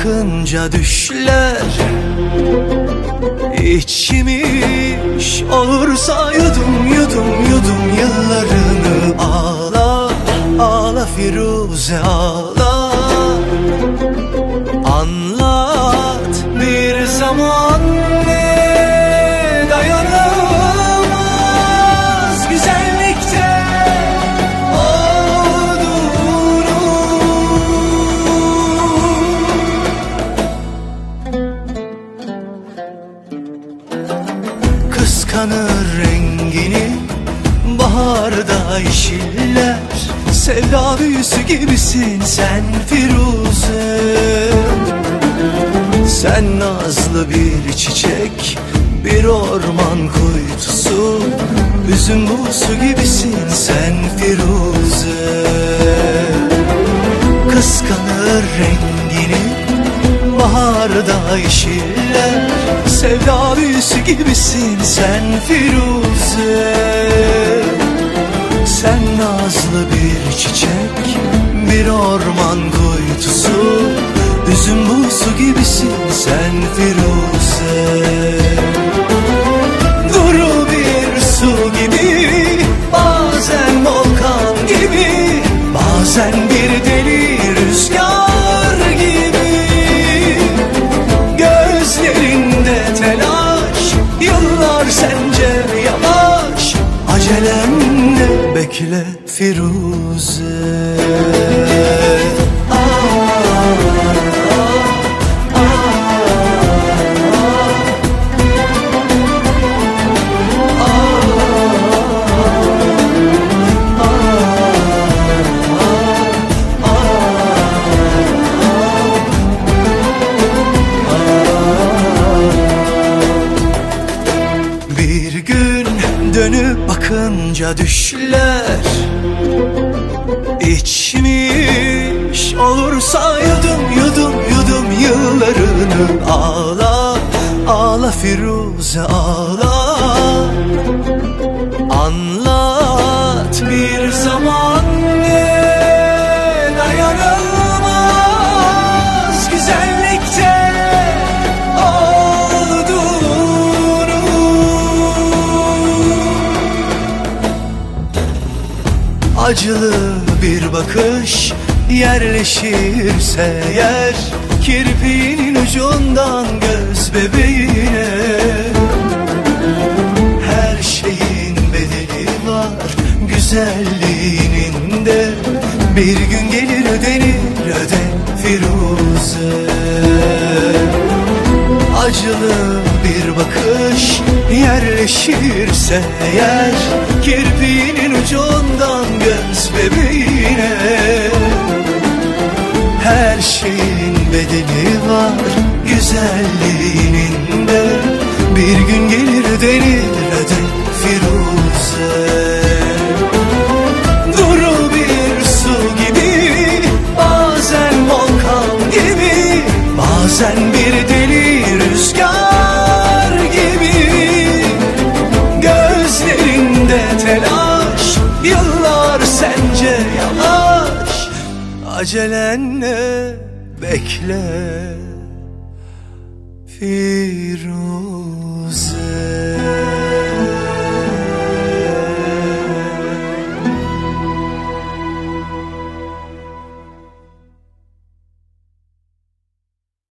bakınca düşler. İçmiş olursa yudum yudum yudum yıllarını ağla Ağla Firuze ağla. Anlat bir zaman Kıskanır rengini. Baharda yeşiller Sevda büyüsü gibisin sen Firuze. Sen nazlı bir çiçek Bir orman kuytusu. Üzüm buğusu gibisin sen Firuze. Kıskanır rengini Baharda yeşiller Sevda büyüsü gibisin sen Firuze. Sen nazlı bir çiçek Bir orman kuytusu Üzüm buğusu gibisin sen Firuze bekle Firuze bakınca düşler. İçmiş olursa yudum yudum yudum yıllarını Ağla ağla Firuze ağla. Anlat Acılı bir bakış yerleşirse yer Kirpiğinin ucundan göz bebeğine. Her şeyin bedeli var güzelliğinin de. Bir gün gelir ödenir öden Firuze. Acılı bir bakış yerleşirse eğer Kirpiğinin ucundan göz bebeğine Her şeyin bedeli var güzelliğinin de. Bir gün gelir ödenir öden Firuze. Duru bir su gibi Bazen volkan gibi Bazen acelenle bekle Firuze.